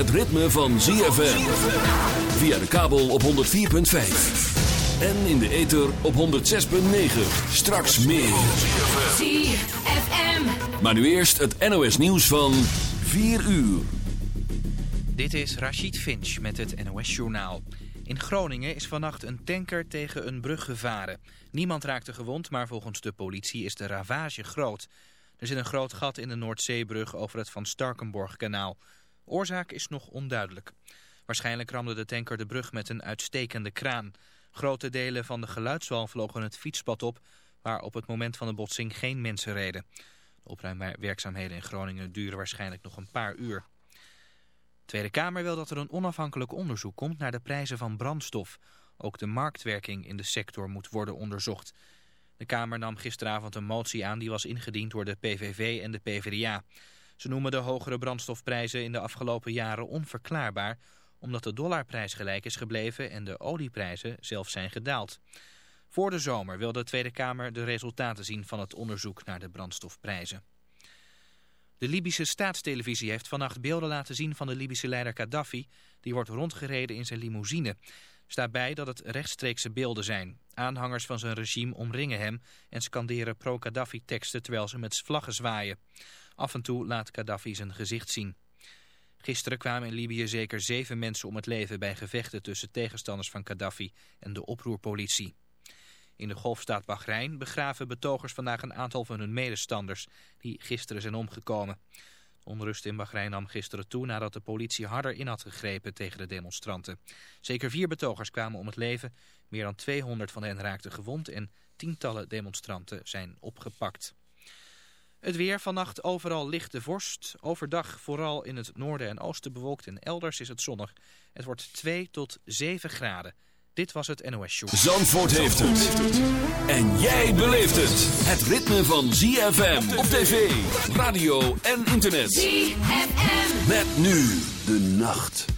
Het ritme van ZFM. Via de kabel op 104.5. En in de ether op 106.9. Straks meer. ZFM. Maar nu eerst het NOS nieuws van 4 uur. Dit is Rachid Finch met het NOS Journaal. In Groningen is vannacht een tanker tegen een brug gevaren. Niemand raakte gewond, maar volgens de politie is de ravage groot. Er zit een groot gat in de Noordzeebrug over het Van Starkenborg-kanaal. Oorzaak is nog onduidelijk. Waarschijnlijk ramde de tanker de brug met een uitstekende kraan. Grote delen van de geluidswal vlogen het fietspad op... waar op het moment van de botsing geen mensen reden. De opruimwerkzaamheden in Groningen duren waarschijnlijk nog een paar uur. De Tweede Kamer wil dat er een onafhankelijk onderzoek komt naar de prijzen van brandstof. Ook de marktwerking in de sector moet worden onderzocht. De Kamer nam gisteravond een motie aan die was ingediend door de PVV en de PvdA. Ze noemen de hogere brandstofprijzen in de afgelopen jaren onverklaarbaar... omdat de dollarprijs gelijk is gebleven en de olieprijzen zelfs zijn gedaald. Voor de zomer wil de Tweede Kamer de resultaten zien van het onderzoek naar de brandstofprijzen. De Libische staatstelevisie heeft vannacht beelden laten zien van de Libische leider Gaddafi. Die wordt rondgereden in zijn limousine. Staat bij dat het rechtstreekse beelden zijn. Aanhangers van zijn regime omringen hem en scanderen pro-Gaddafi teksten terwijl ze met vlaggen zwaaien. Af en toe laat Gaddafi zijn gezicht zien. Gisteren kwamen in Libië zeker zeven mensen om het leven bij gevechten tussen tegenstanders van Gaddafi en de oproerpolitie. In de golfstaat Bahrein begraven betogers vandaag een aantal van hun medestanders die gisteren zijn omgekomen. Onrust in Bahrein nam gisteren toe nadat de politie harder in had gegrepen tegen de demonstranten. Zeker vier betogers kwamen om het leven, meer dan 200 van hen raakten gewond en tientallen demonstranten zijn opgepakt. Het weer vannacht overal lichte vorst. Overdag vooral in het noorden en oosten bewolkt en elders is het zonnig. Het wordt 2 tot 7 graden. Dit was het NOS Show. Zandvoort heeft het. En jij beleeft het. Het ritme van ZFM op tv, radio en internet. ZFM. Met nu de nacht.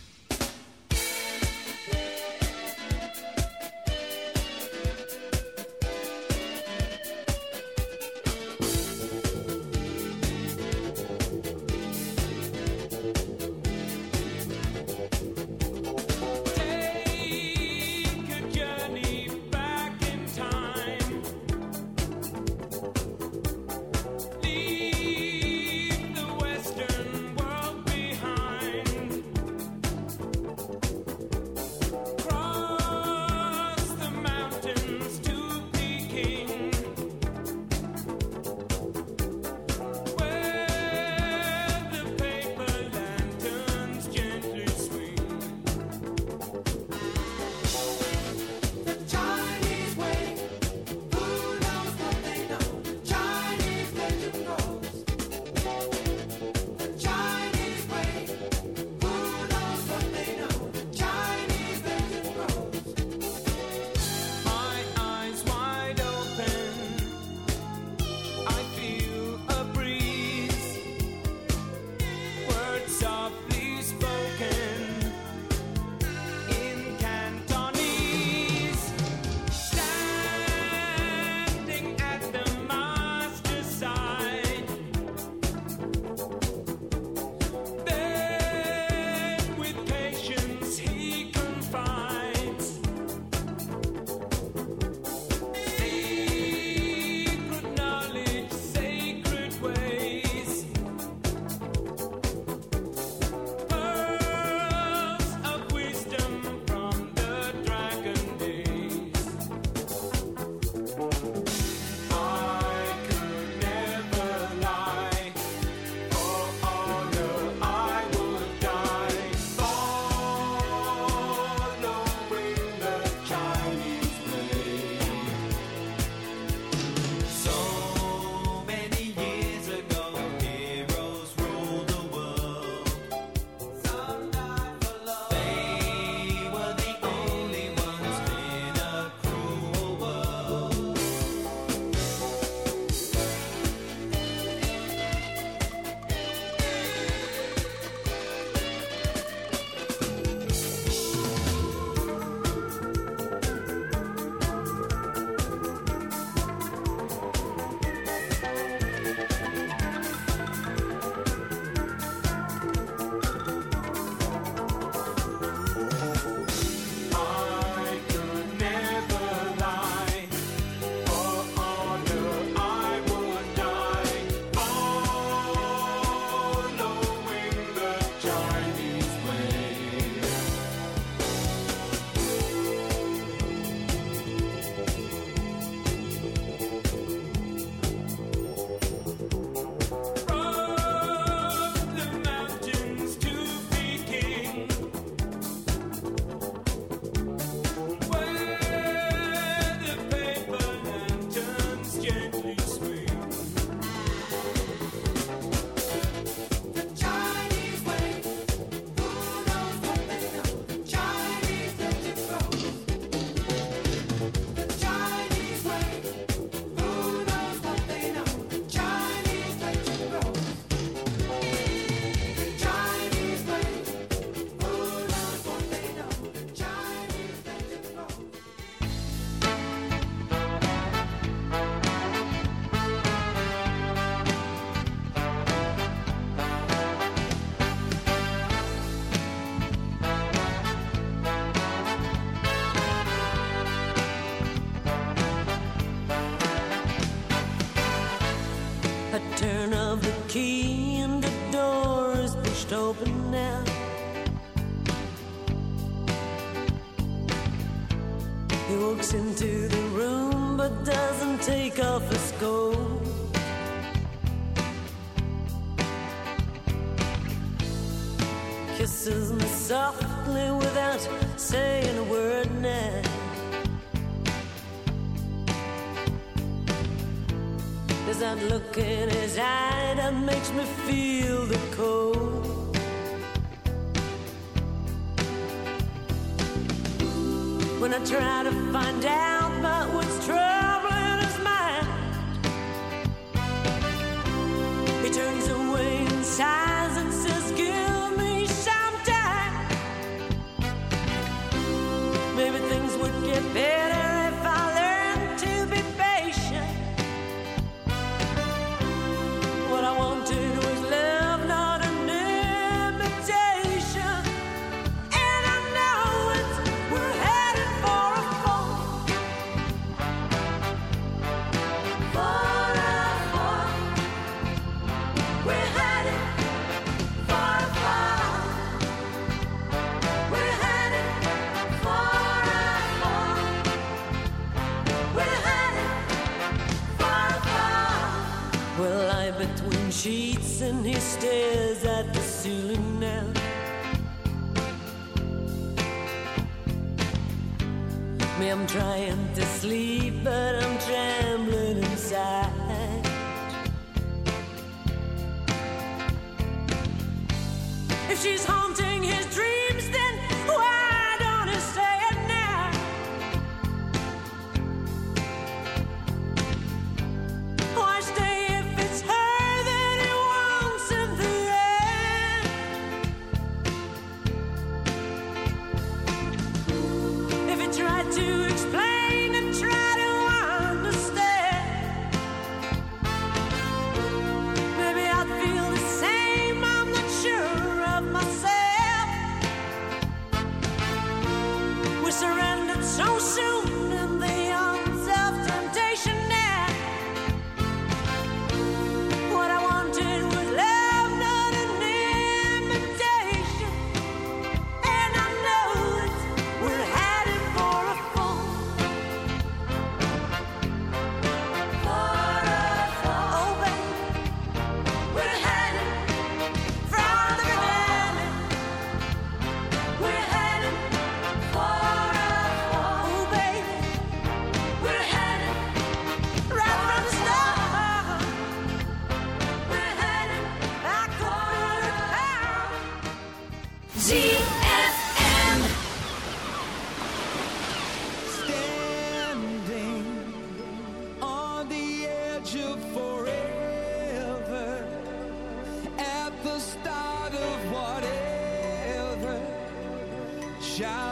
Trying shout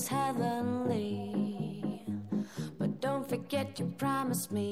heavenly. But don't forget you promised me.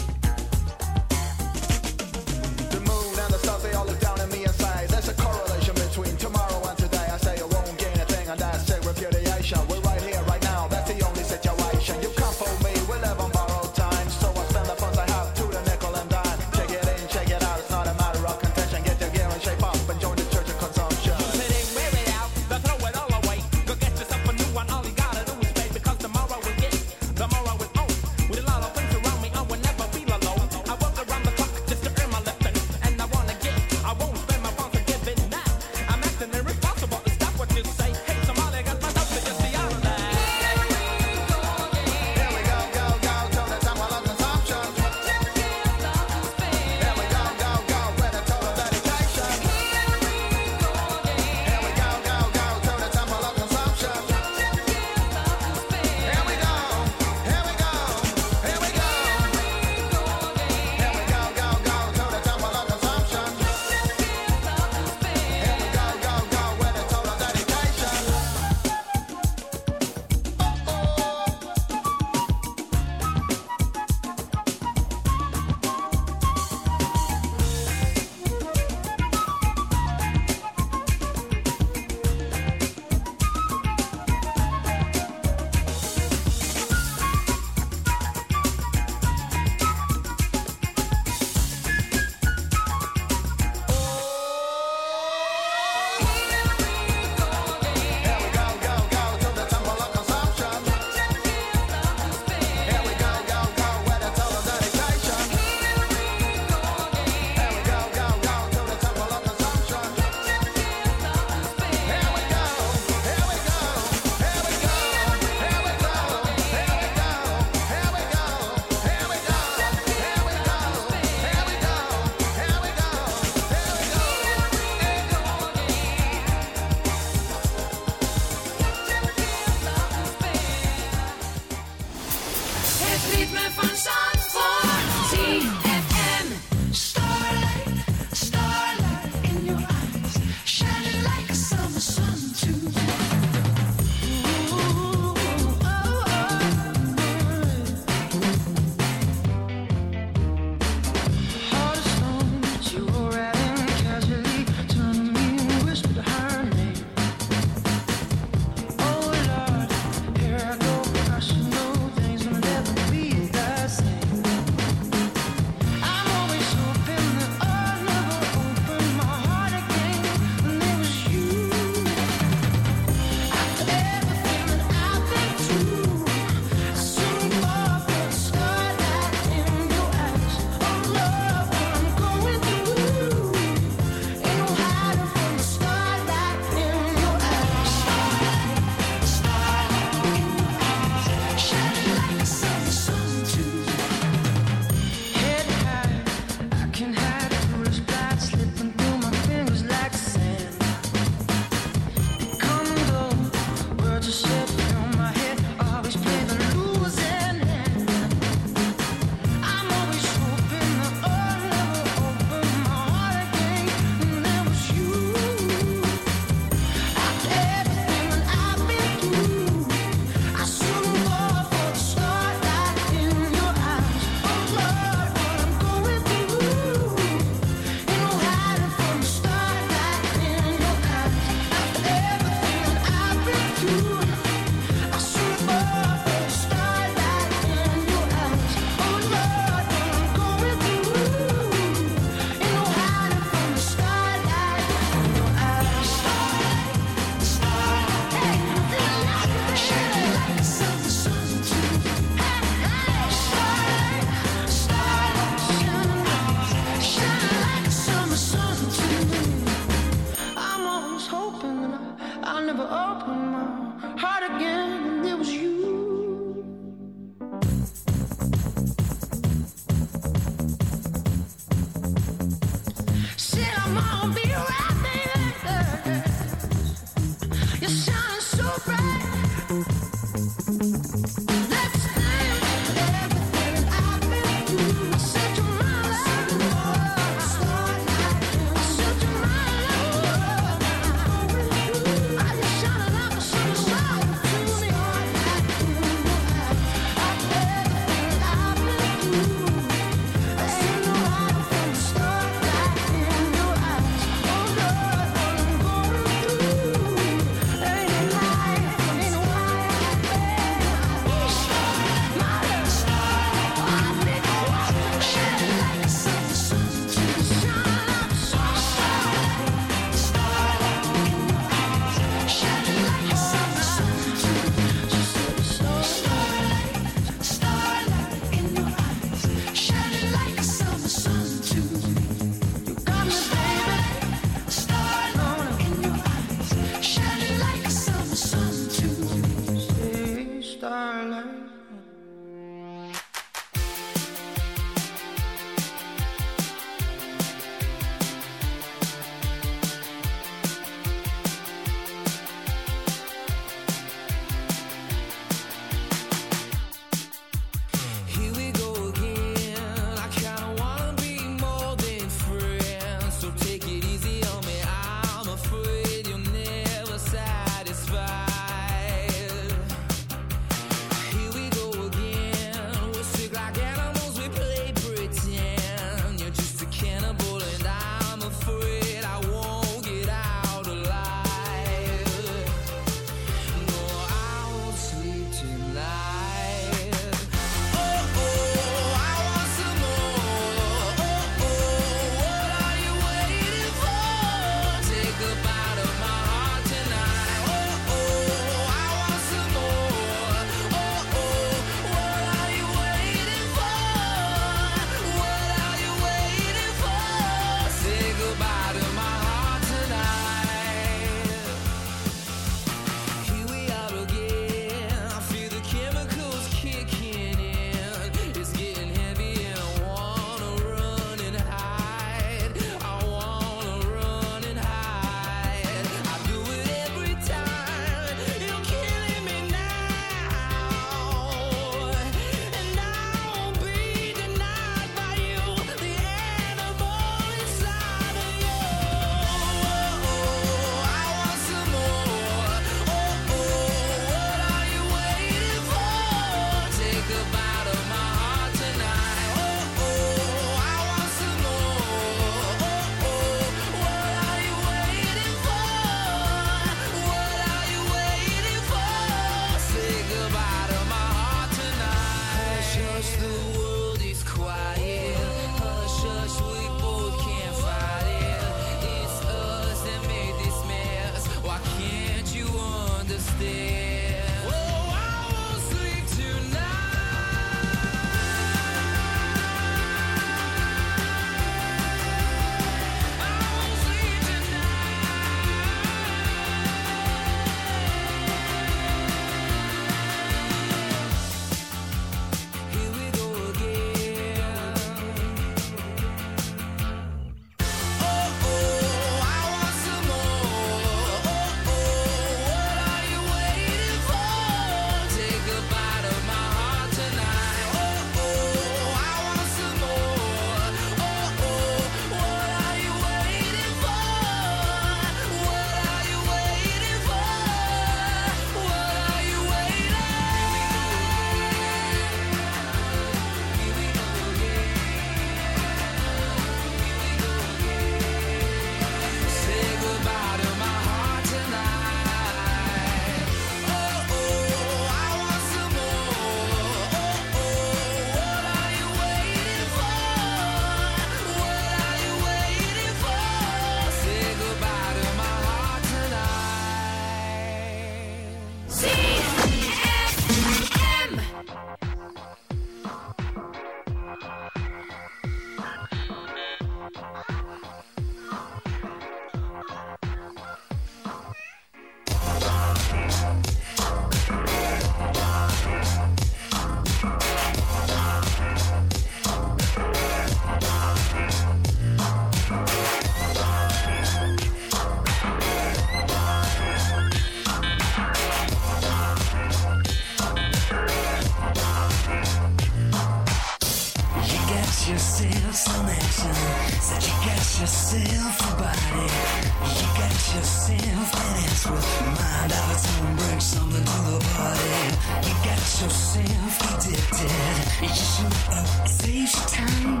You uh, save time.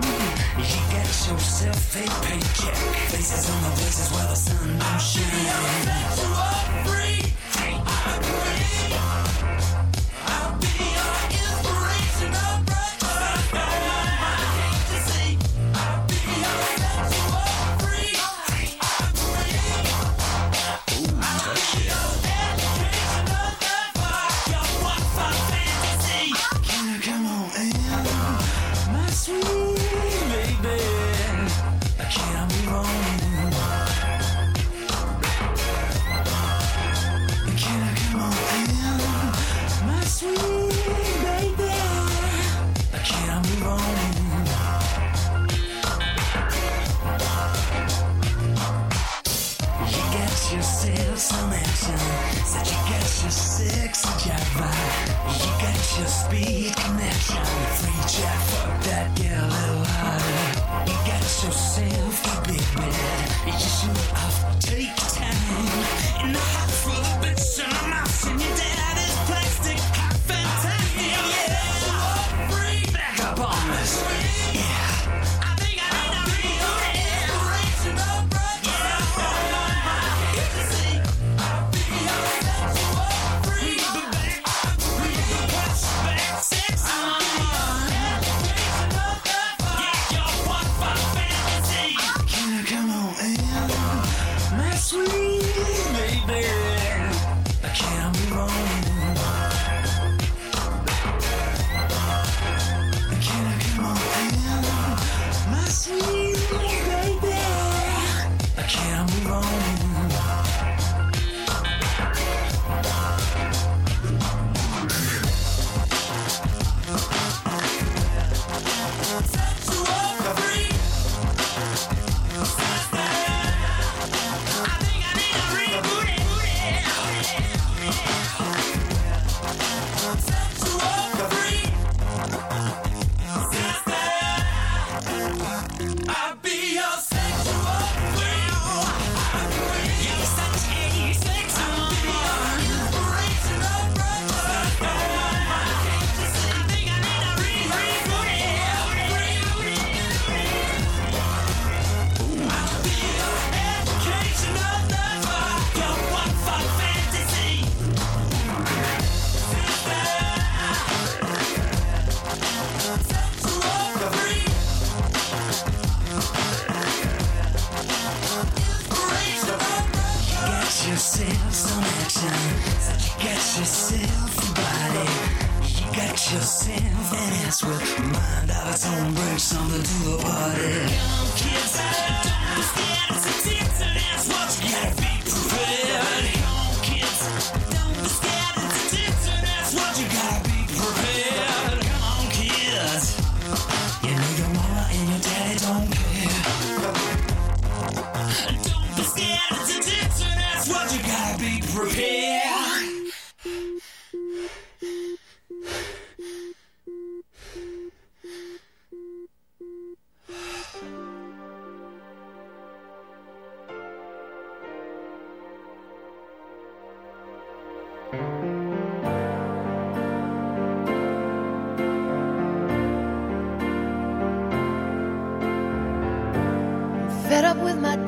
You yourself a paycheck. Faces on the places where the sun don't shine. I'll set you up free.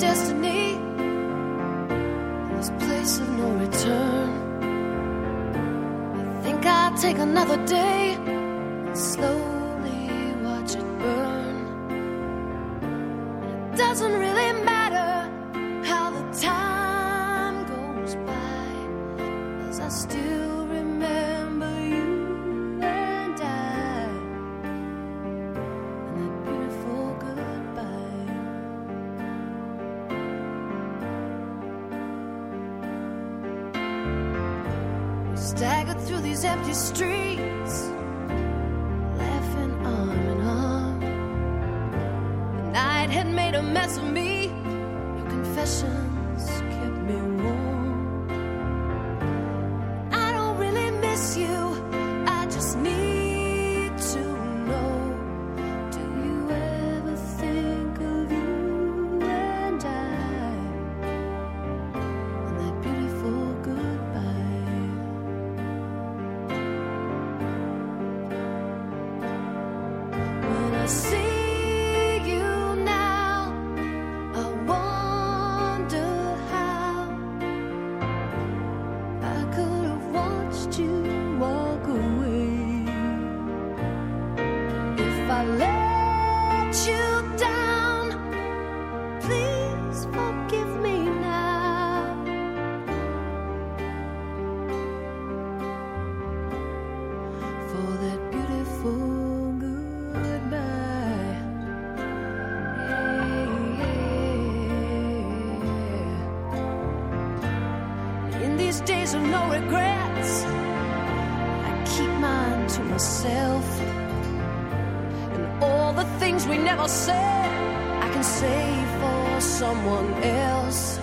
destiny in this place of no return. I think I'll take another day. no regrets. I keep mine to myself. And all the things we never said, I can say for someone else.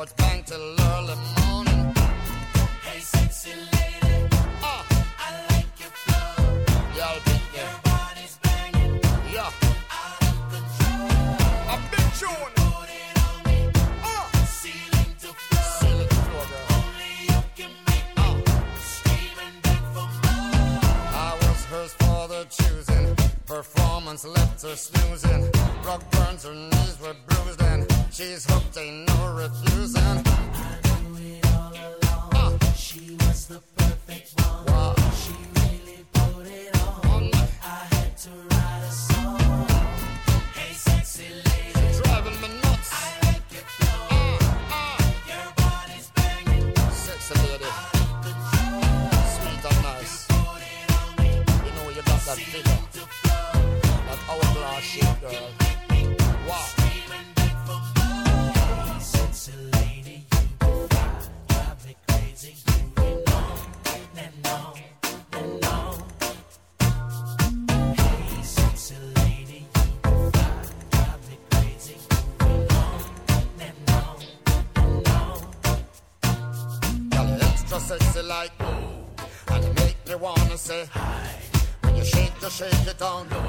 sports bank till early morning. Hey, sexy lady. Uh. I like your flow. Y'all think your yeah. body's banging. Yeah. Out of control. I've been chewing. Choosing performance left her snoozing. Rock burns her knees were she's hooked, ain't no refusing. down.